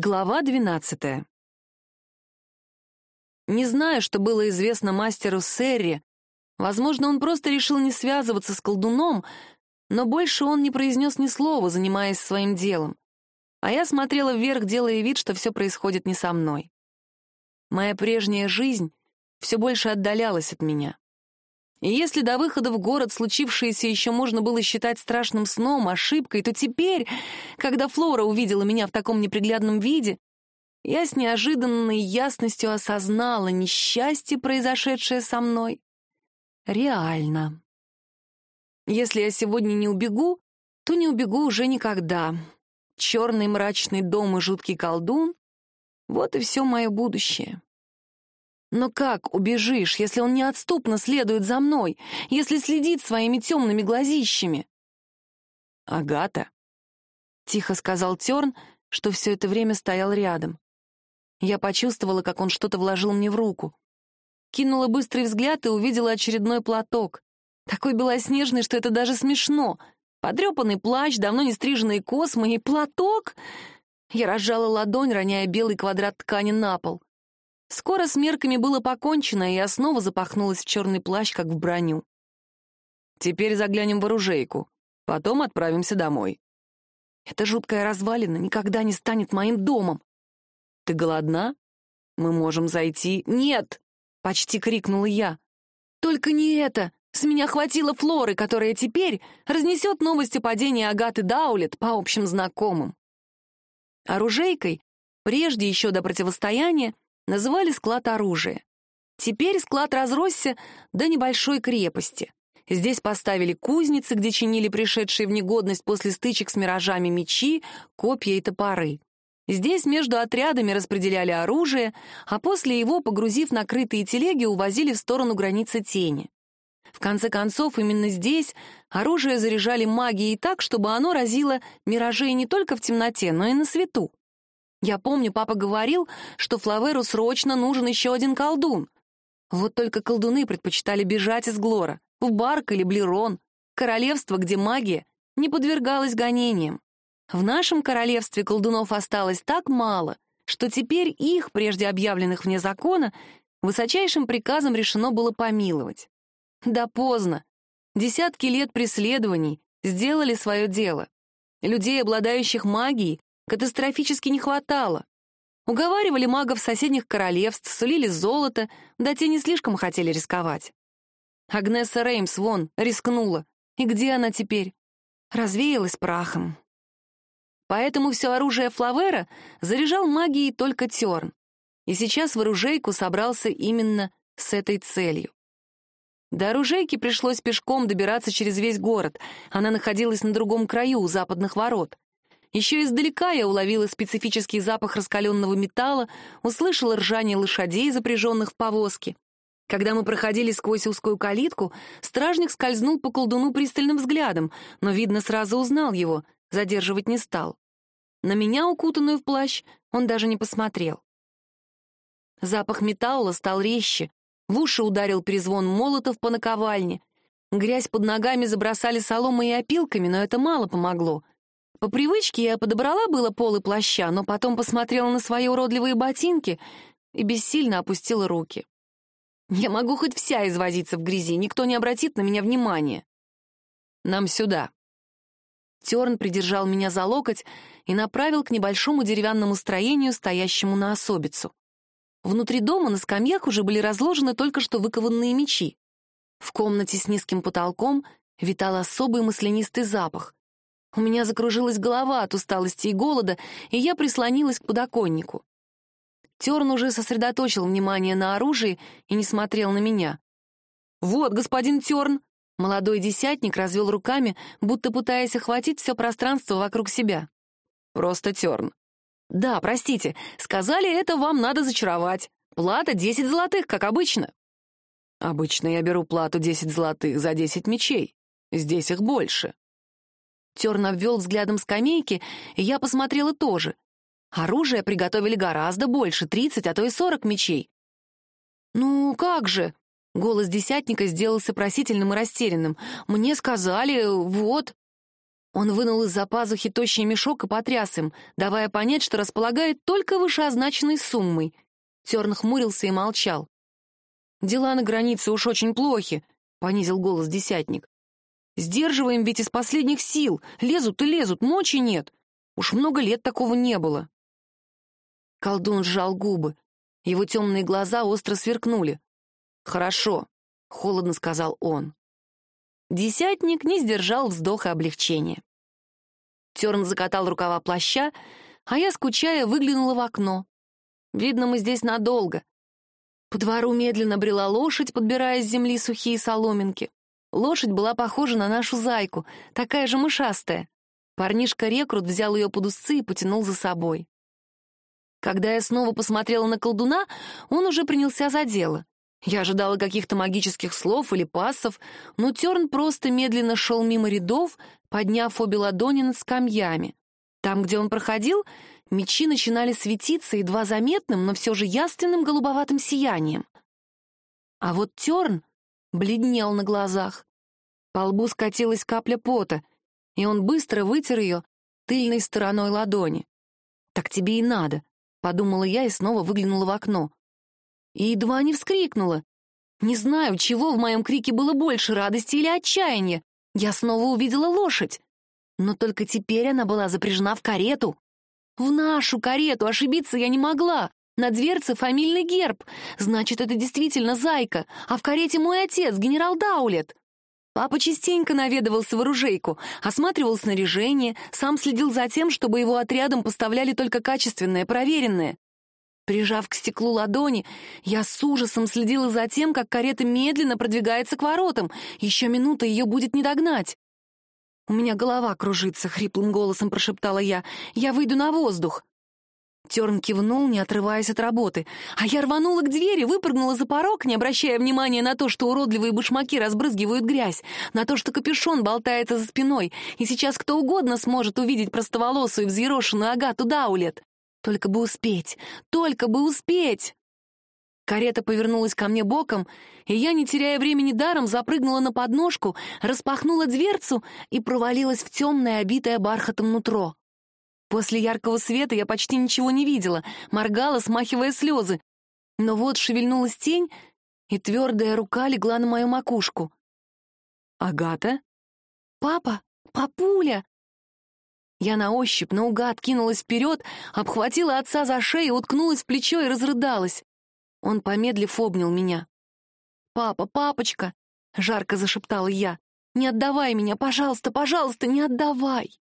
Глава двенадцатая. Не знаю, что было известно мастеру Серри. Возможно, он просто решил не связываться с колдуном, но больше он не произнес ни слова, занимаясь своим делом. А я смотрела вверх, делая вид, что все происходит не со мной. Моя прежняя жизнь все больше отдалялась от меня. И если до выхода в город случившееся еще можно было считать страшным сном, ошибкой, то теперь, когда Флора увидела меня в таком неприглядном виде, я с неожиданной ясностью осознала несчастье, произошедшее со мной. Реально. Если я сегодня не убегу, то не убегу уже никогда. Черный мрачный дом и жуткий колдун — вот и все мое будущее. Но как убежишь, если он неотступно следует за мной, если следит своими темными глазищами? «Агата», — тихо сказал Терн, что все это время стоял рядом. Я почувствовала, как он что-то вложил мне в руку. Кинула быстрый взгляд и увидела очередной платок. Такой белоснежный, что это даже смешно. Подрепанный плащ, давно не стриженные космы и платок. Я разжала ладонь, роняя белый квадрат ткани на пол. Скоро с мерками было покончено, и я снова запахнулась в черный плащ, как в броню. «Теперь заглянем в оружейку. Потом отправимся домой». Эта жуткая развалина никогда не станет моим домом. «Ты голодна? Мы можем зайти...» «Нет!» — почти крикнула я. «Только не это! С меня хватило Флоры, которая теперь разнесет новости падения Агаты Даулет по общим знакомым». Оружейкой, прежде еще до противостояния, называли склад оружия. Теперь склад разросся до небольшой крепости. Здесь поставили кузницы, где чинили пришедшие в негодность после стычек с миражами мечи, копья и топоры. Здесь между отрядами распределяли оружие, а после его, погрузив накрытые телеги, увозили в сторону границы тени. В конце концов, именно здесь оружие заряжали магией так, чтобы оно разило миражей не только в темноте, но и на свету. Я помню, папа говорил, что Флаверу срочно нужен еще один колдун. Вот только колдуны предпочитали бежать из Глора, в Барк или Блерон, королевство, где магия не подвергалась гонениям. В нашем королевстве колдунов осталось так мало, что теперь их, прежде объявленных вне закона, высочайшим приказом решено было помиловать. Да поздно. Десятки лет преследований сделали свое дело. Людей, обладающих магией, катастрофически не хватало. Уговаривали магов соседних королевств, сулили золото, да те не слишком хотели рисковать. Агнеса Реймс вон рискнула. И где она теперь? Развеялась прахом. Поэтому все оружие Флавера заряжал магией только Терн. И сейчас в оружейку собрался именно с этой целью. До оружейки пришлось пешком добираться через весь город. Она находилась на другом краю, у западных ворот. Еще издалека я уловила специфический запах раскаленного металла, услышала ржание лошадей, запряженных в повозки. Когда мы проходили сквозь узкую калитку, стражник скользнул по колдуну пристальным взглядом, но, видно, сразу узнал его, задерживать не стал. На меня, укутанную в плащ, он даже не посмотрел. Запах металла стал резче, в уши ударил перезвон молотов по наковальне. Грязь под ногами забросали соломой и опилками, но это мало помогло — по привычке я подобрала было полы плаща, но потом посмотрела на свои уродливые ботинки и бессильно опустила руки. Я могу хоть вся извозиться в грязи, никто не обратит на меня внимания. Нам сюда. Терн придержал меня за локоть и направил к небольшому деревянному строению, стоящему на особицу. Внутри дома на скамьях уже были разложены только что выкованные мечи. В комнате с низким потолком витал особый маслянистый запах. У меня закружилась голова от усталости и голода, и я прислонилась к подоконнику. Терн уже сосредоточил внимание на оружии и не смотрел на меня. «Вот, господин Терн!» Молодой десятник развел руками, будто пытаясь охватить все пространство вокруг себя. «Просто Терн». «Да, простите, сказали, это вам надо зачаровать. Плата — десять золотых, как обычно». «Обычно я беру плату десять золотых за десять мечей. Здесь их больше». Терн обвел взглядом скамейки, и я посмотрела тоже. Оружие приготовили гораздо больше, тридцать, а то и сорок мечей. «Ну, как же?» — голос десятника сделался просительным и растерянным. «Мне сказали, вот...» Он вынул из-за пазухи тощий мешок и потряс им, давая понять, что располагает только вышеозначенной суммой. Терн хмурился и молчал. «Дела на границе уж очень плохи», — понизил голос десятник. «Сдерживаем ведь из последних сил. Лезут и лезут, мочи нет. Уж много лет такого не было». Колдун сжал губы. Его темные глаза остро сверкнули. «Хорошо», — холодно сказал он. Десятник не сдержал вздоха облегчения. Терн закатал рукава плаща, а я, скучая, выглянула в окно. Видно, мы здесь надолго. По двору медленно брела лошадь, подбирая с земли сухие соломинки. Лошадь была похожа на нашу зайку, такая же мышастая. Парнишка-рекрут взял ее под узцы и потянул за собой. Когда я снова посмотрела на колдуна, он уже принялся за дело. Я ожидала каких-то магических слов или пассов, но Терн просто медленно шел мимо рядов, подняв обе ладони над скамьями. Там, где он проходил, мечи начинали светиться едва заметным, но все же ясственным голубоватым сиянием. А вот Терн бледнел на глазах. По лбу скатилась капля пота, и он быстро вытер ее тыльной стороной ладони. «Так тебе и надо», — подумала я и снова выглянула в окно и едва не вскрикнула. Не знаю, чего в моем крике было больше, радости или отчаяния. Я снова увидела лошадь. Но только теперь она была запряжена в карету. В нашу карету ошибиться я не могла. На дверце фамильный герб. Значит, это действительно зайка. А в карете мой отец, генерал Даулет. Папа частенько наведывался в оружейку, осматривал снаряжение, сам следил за тем, чтобы его отрядом поставляли только качественное, проверенное. Прижав к стеклу ладони, я с ужасом следила за тем, как карета медленно продвигается к воротам. Еще минута ее будет не догнать. «У меня голова кружится», — хриплым голосом прошептала я. «Я выйду на воздух». Терн кивнул, не отрываясь от работы. А я рванула к двери, выпрыгнула за порог, не обращая внимания на то, что уродливые башмаки разбрызгивают грязь, на то, что капюшон болтается за спиной, и сейчас кто угодно сможет увидеть простоволосую взъерошенную Агату Даулет. Только бы успеть! Только бы успеть! Карета повернулась ко мне боком, и я, не теряя времени даром, запрыгнула на подножку, распахнула дверцу и провалилась в темное, обитое бархатом нутро. После яркого света я почти ничего не видела, моргала, смахивая слезы. Но вот шевельнулась тень, и твердая рука легла на мою макушку. «Агата?» «Папа! Папуля!» Я на ощупь, наугад кинулась вперед, обхватила отца за шею, уткнулась в плечо и разрыдалась. Он, помедлив, обнял меня. «Папа, папочка!» — жарко зашептала я. «Не отдавай меня, пожалуйста, пожалуйста, не отдавай!»